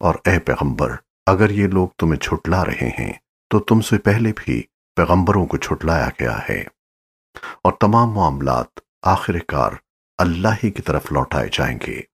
اور اے پیغمبر، اگر یہ لوگ تمہیں چھٹلا رہے ہیں، تو تم سے پہلے بھی پیغمبروں کو چھٹلایا گیا ہے۔ اور تمام معاملات آخر کار اللہ ہی کی طرف لوٹائے جائیں گے۔